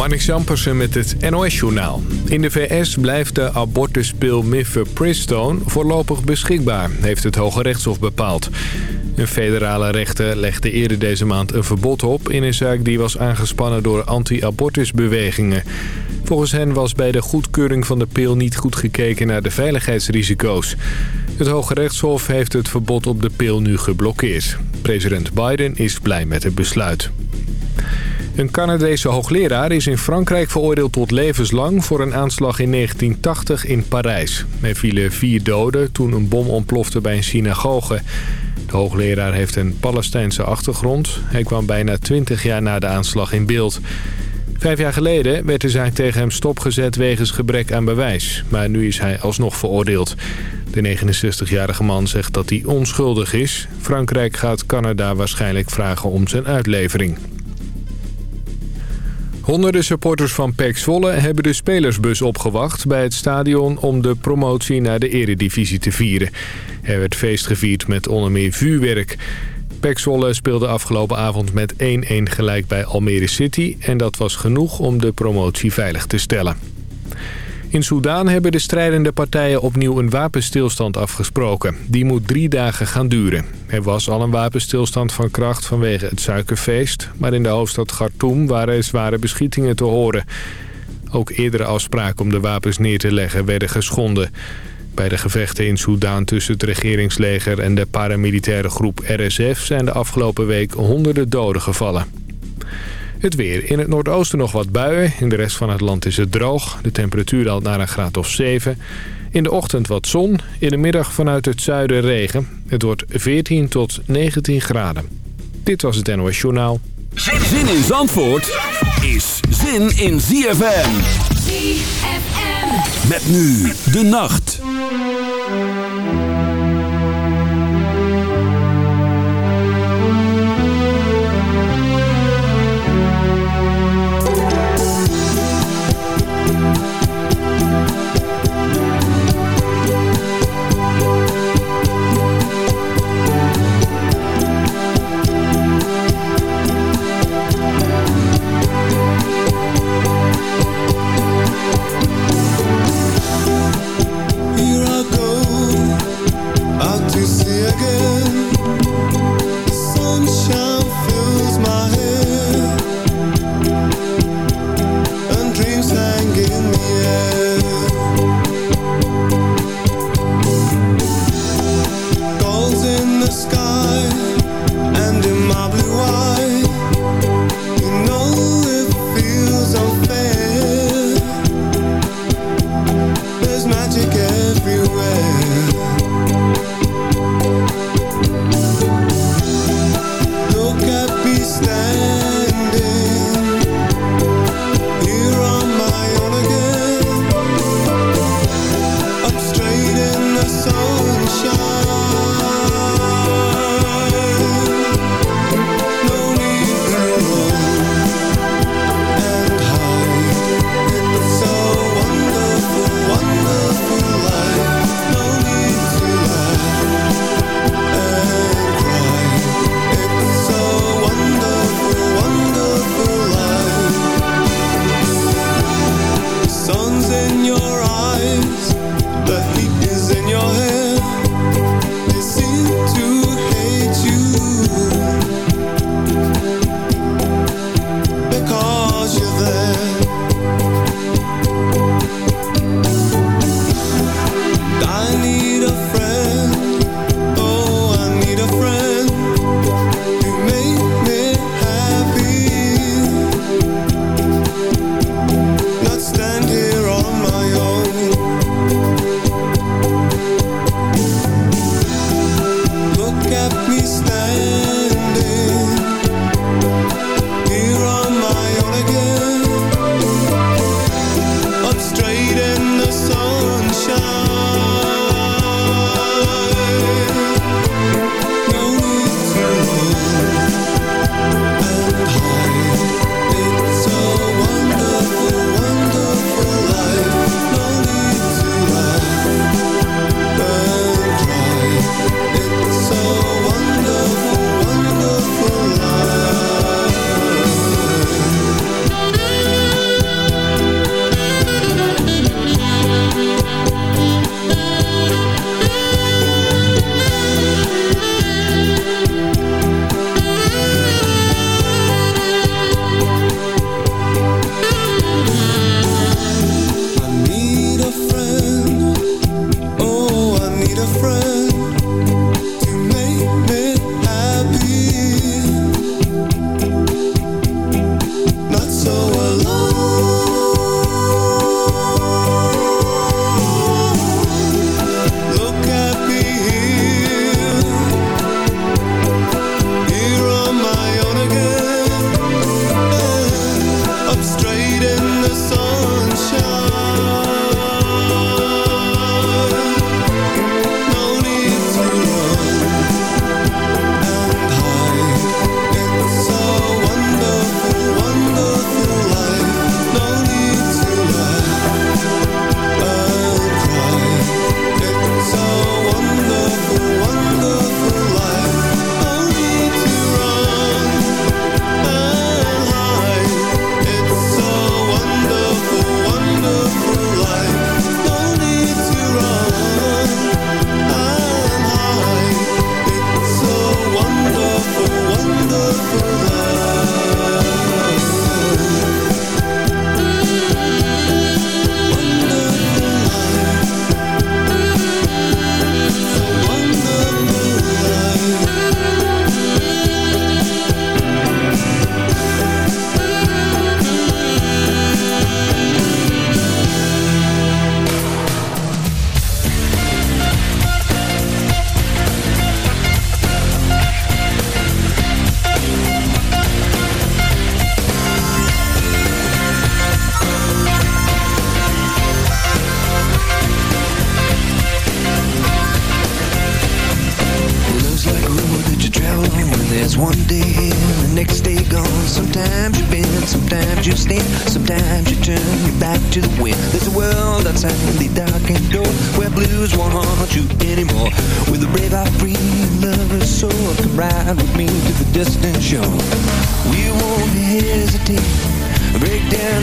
Marnix Jampersen met het NOS-journaal. In de VS blijft de abortuspil mifepristone voorlopig beschikbaar, heeft het Hoge Rechtshof bepaald. Een federale rechter legde eerder deze maand een verbod op... in een zaak die was aangespannen door anti-abortusbewegingen. Volgens hen was bij de goedkeuring van de pil niet goed gekeken naar de veiligheidsrisico's. Het Hoge Rechtshof heeft het verbod op de pil nu geblokkeerd. President Biden is blij met het besluit. Een Canadese hoogleraar is in Frankrijk veroordeeld tot levenslang... voor een aanslag in 1980 in Parijs. Er vielen vier doden toen een bom ontplofte bij een synagoge. De hoogleraar heeft een Palestijnse achtergrond. Hij kwam bijna 20 jaar na de aanslag in beeld. Vijf jaar geleden werd de zaak tegen hem stopgezet wegens gebrek aan bewijs. Maar nu is hij alsnog veroordeeld. De 69-jarige man zegt dat hij onschuldig is. Frankrijk gaat Canada waarschijnlijk vragen om zijn uitlevering. Honderden supporters van PEC Zwolle hebben de spelersbus opgewacht bij het stadion om de promotie naar de eredivisie te vieren. Er werd feest gevierd met onder meer vuurwerk. PEC Zwolle speelde afgelopen avond met 1-1 gelijk bij Almere City en dat was genoeg om de promotie veilig te stellen. In Soedan hebben de strijdende partijen opnieuw een wapenstilstand afgesproken. Die moet drie dagen gaan duren. Er was al een wapenstilstand van kracht vanwege het suikerfeest... maar in de hoofdstad Khartoum waren zware beschietingen te horen. Ook eerdere afspraken om de wapens neer te leggen werden geschonden. Bij de gevechten in Soedan tussen het regeringsleger en de paramilitaire groep RSF... zijn de afgelopen week honderden doden gevallen. Het weer. In het noordoosten nog wat buien. In de rest van het land is het droog. De temperatuur daalt naar een graad of 7. In de ochtend wat zon. In de middag vanuit het zuiden regen. Het wordt 14 tot 19 graden. Dit was het NOS Journaal. Zin in Zandvoort is zin in ZFM. ZFM. Met nu de nacht.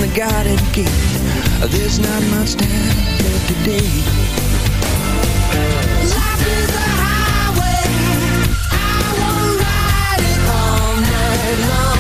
the garden gate There's not much time left today. Life is a highway. I will ride it all night long.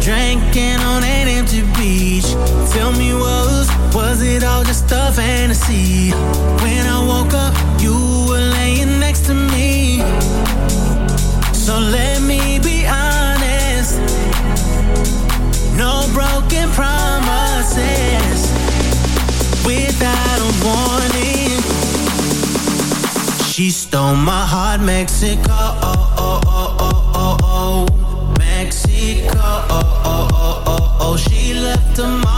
Drinking on an empty beach. Tell me, was was it all just a fantasy? When I woke up, you were laying next to me. So let me be honest. No broken promises. Without a warning, she stole my heart, Mexico. Oh, oh, oh, oh, oh. she left a mark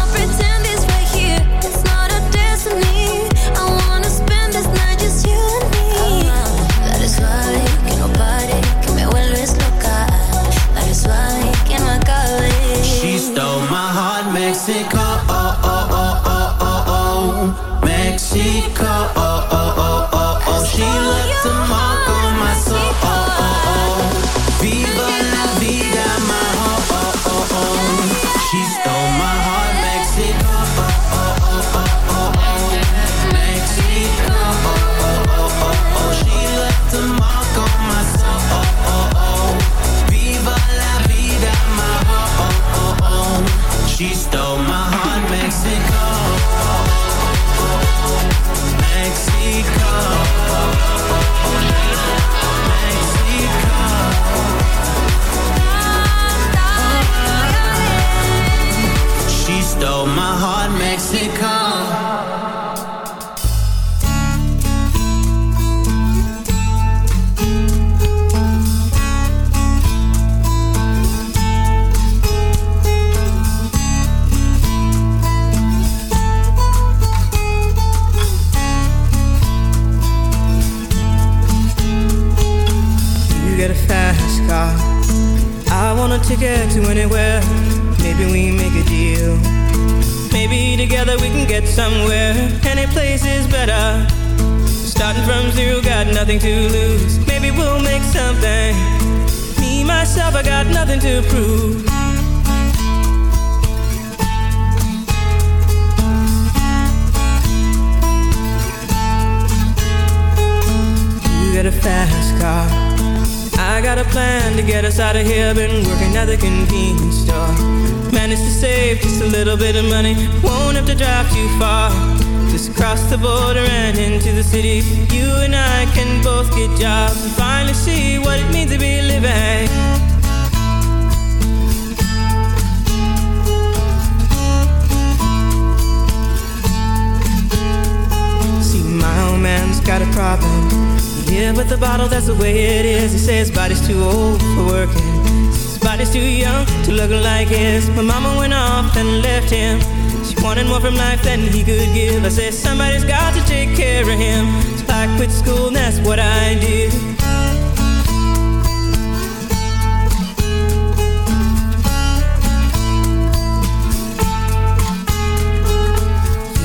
somebody's got to take care of him. So I quit school and that's what I did.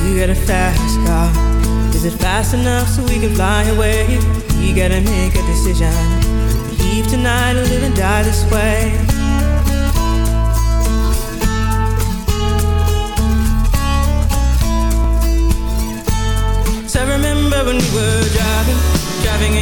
You got a fast car. Is it fast enough so we can fly away? We gotta make a decision. Leave tonight or live and die this way.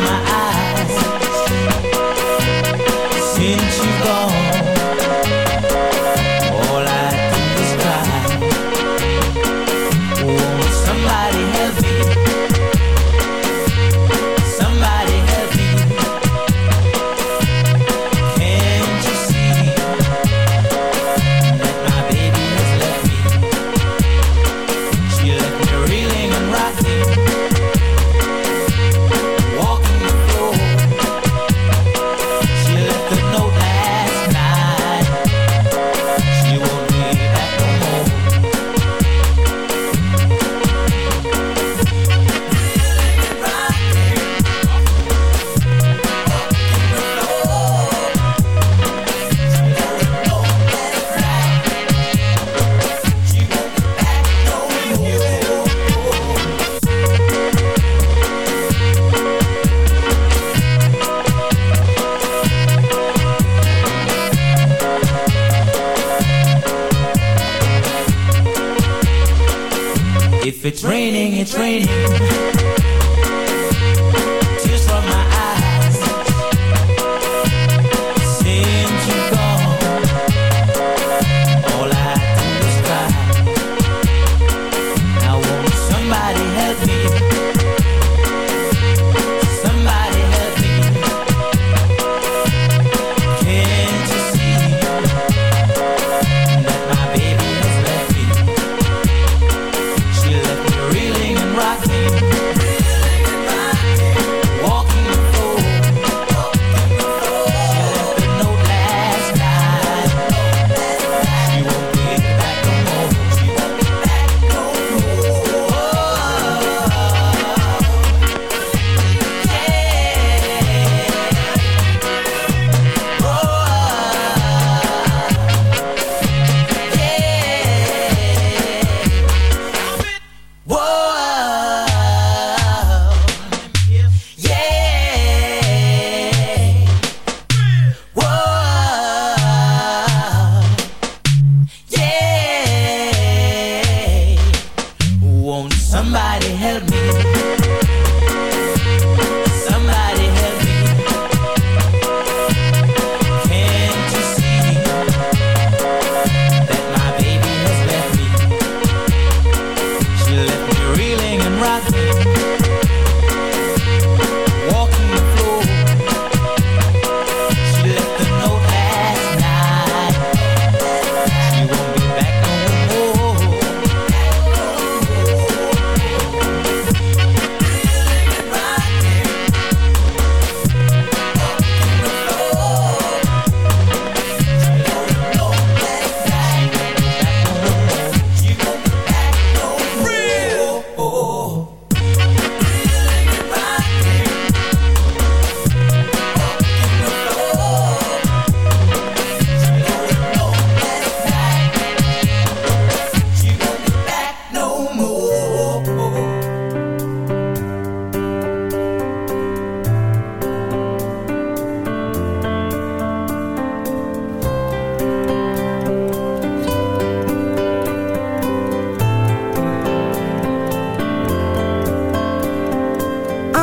My eyes.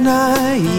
night.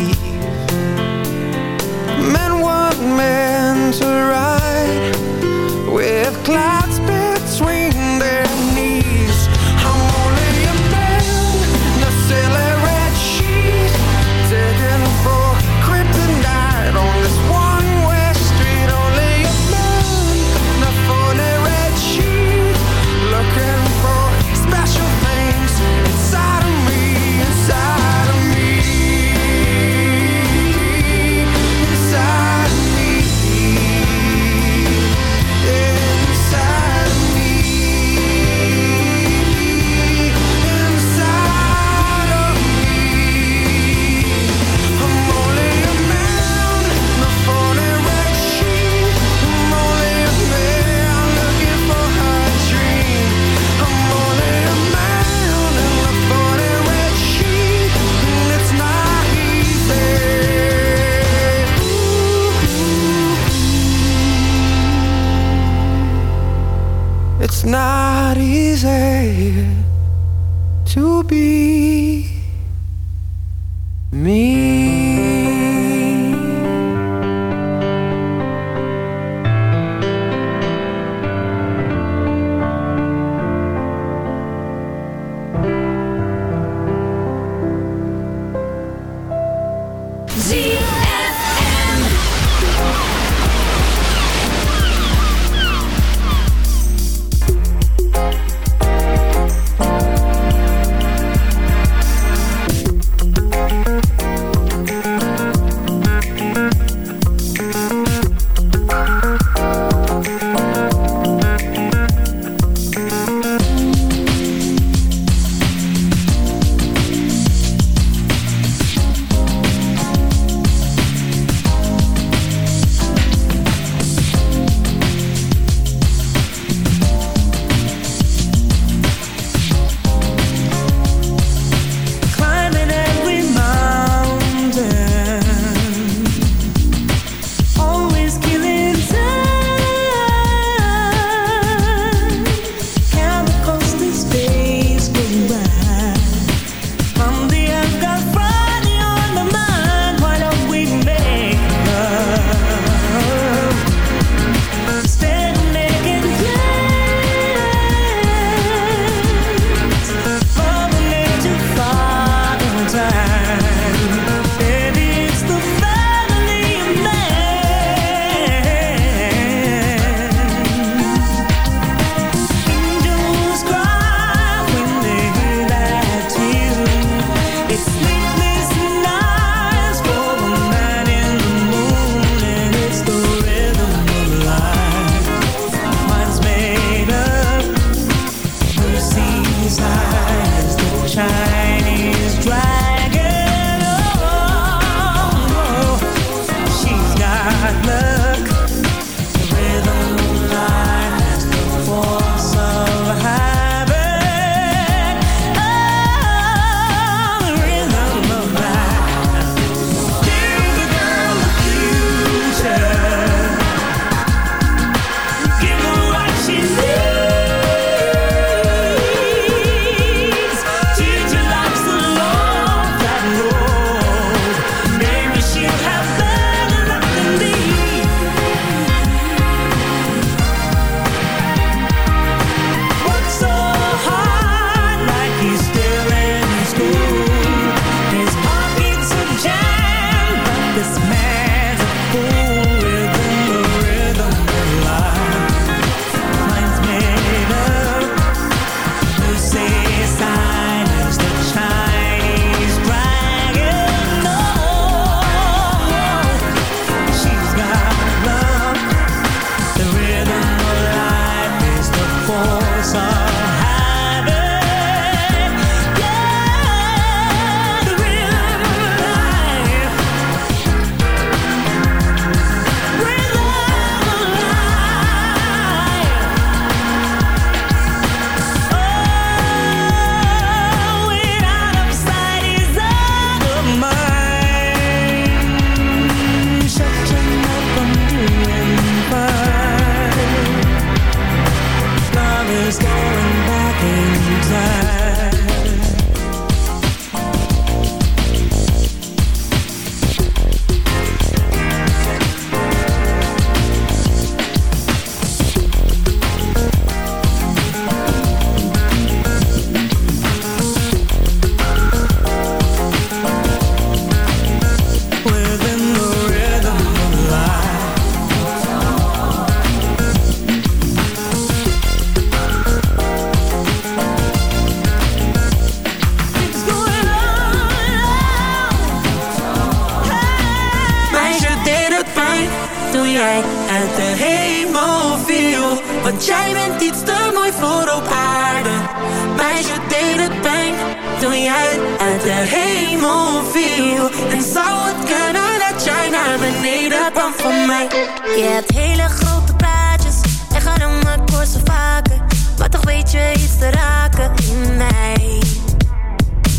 Je hebt hele grote praatjes en gaat om het korsen vaker. Maar toch weet je iets te raken in mij.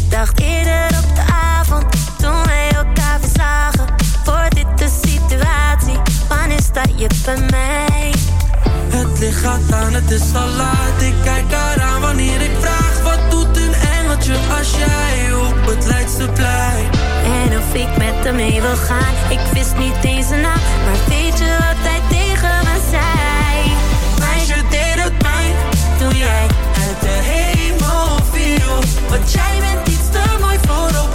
Dacht eerder op de avond toen wij elkaar weer zagen. Voor dit de situatie, wanneer sta je bij mij? Het licht gaat aan, het is al laat. Ik kijk eraan wanneer ik vraag: wat doet een engeltje als jij op het Leidseplein? En of ik met hem mee wil gaan, ik wist niet eens een naam. Maar weet je wat hij tegen me zei? Meisje deed het pijn toen jij uit de hemel viel. Want jij bent iets te mooi voor op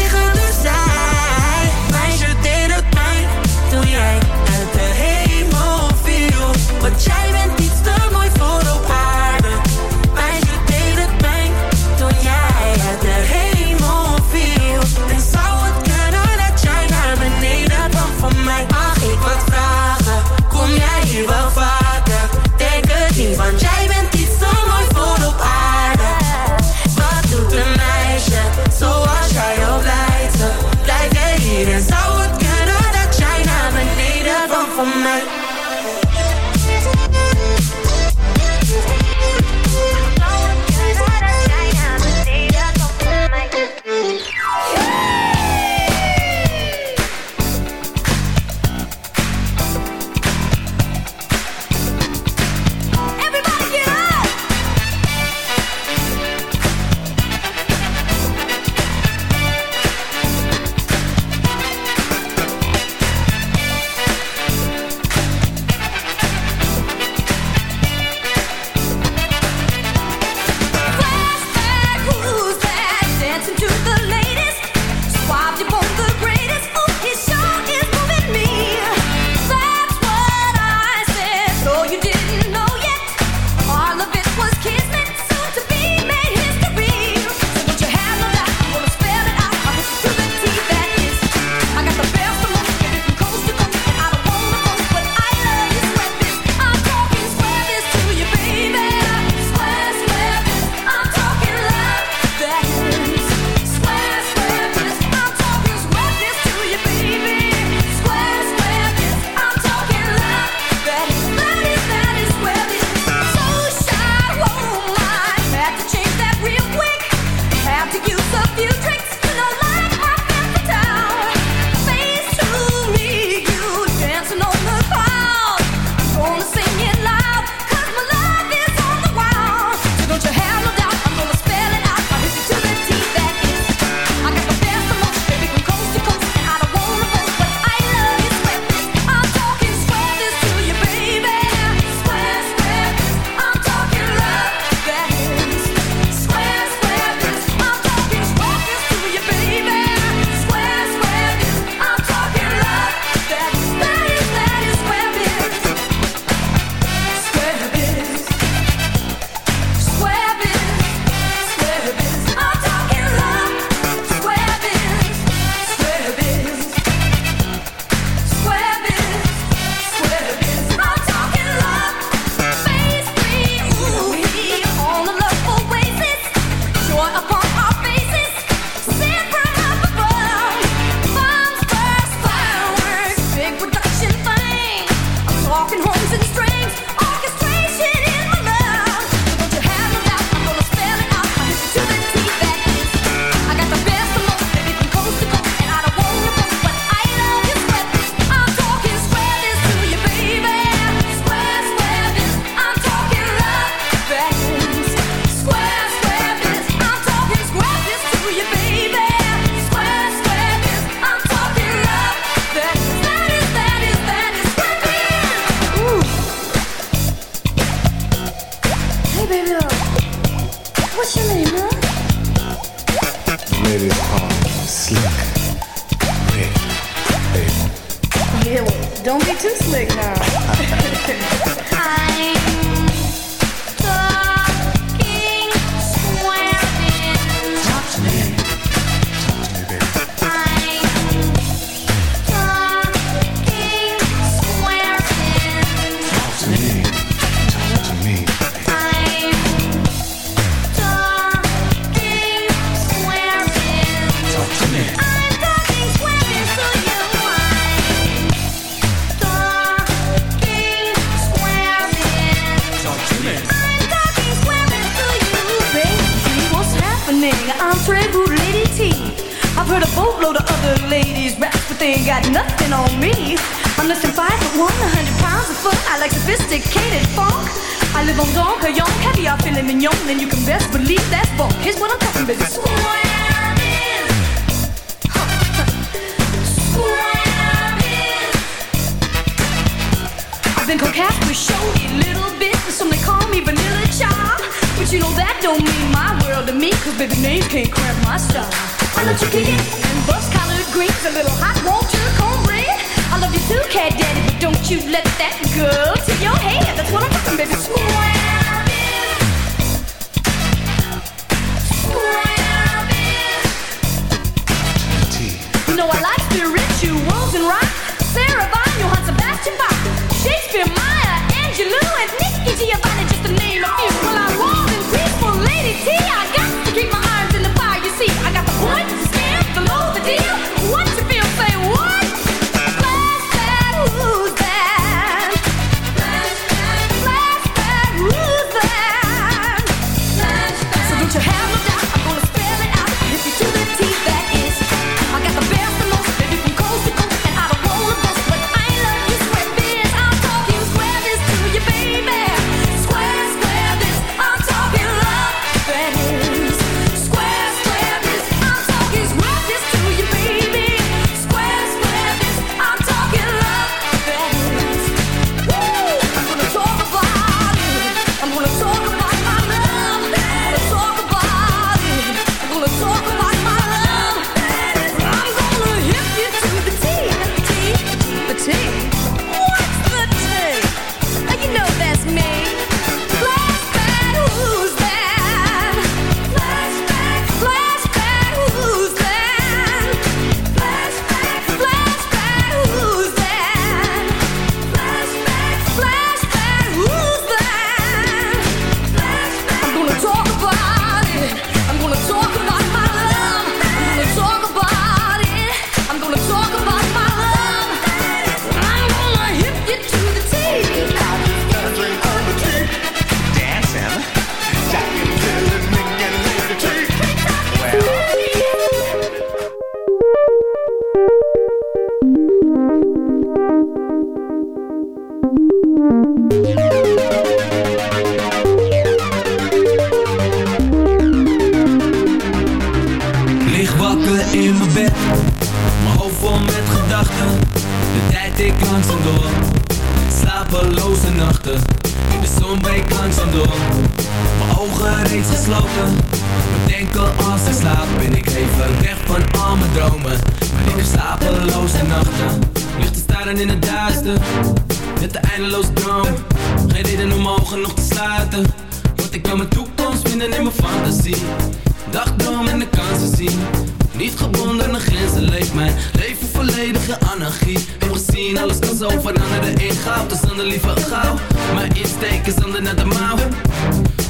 liever gauw. Mijn insteek is naar de mouw.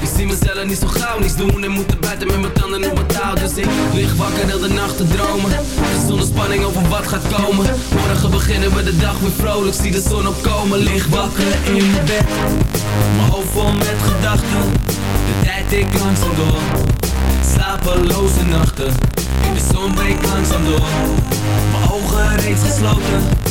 Ik zie mezelf niet zo gauw. Niets doen en moeten buiten met mijn tanden op mijn taal. Dus ik lig wakker heel de nachten dromen. Zonder spanning over wat gaat komen. Morgen beginnen we de dag weer vrolijk. Zie de zon opkomen. Licht wakker in mijn bed. Mijn hoofd vol met gedachten. De tijd ik langzaam door. Slapeloze nachten. In de zon breekt langzaam door. Mijn ogen reeds gesloten.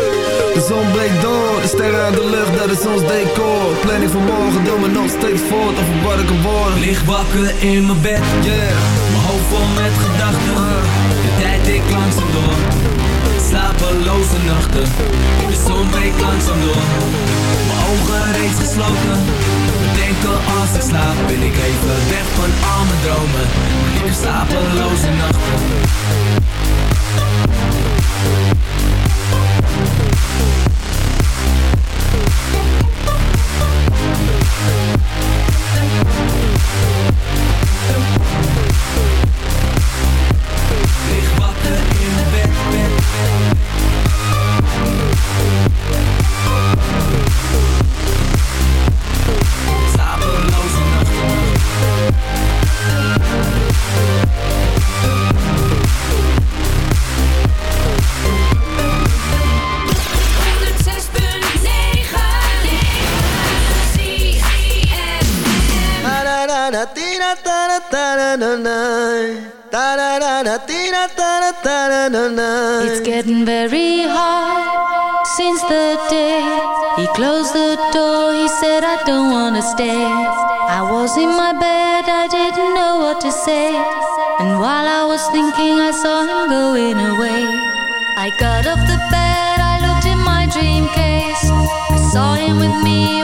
De zon breekt door, de sterren aan de lucht, dat is ons decor. Planning van morgen, doe me nog steeds voort Over wat ik kan worden Lig wakker in mijn bed, Mijn hoofd vol met gedachten. De tijd ik langzaam door. Slapeloze nachten. De zon breekt langzaam door. Mijn ogen reeds gesloten. Denken als ik slaap Ben ik even weg van al mijn dromen. Heb slapeloze nachten I was in my bed, I didn't know what to say. And while I was thinking, I saw him going away. I got off the bed, I looked in my dream case. I saw him with me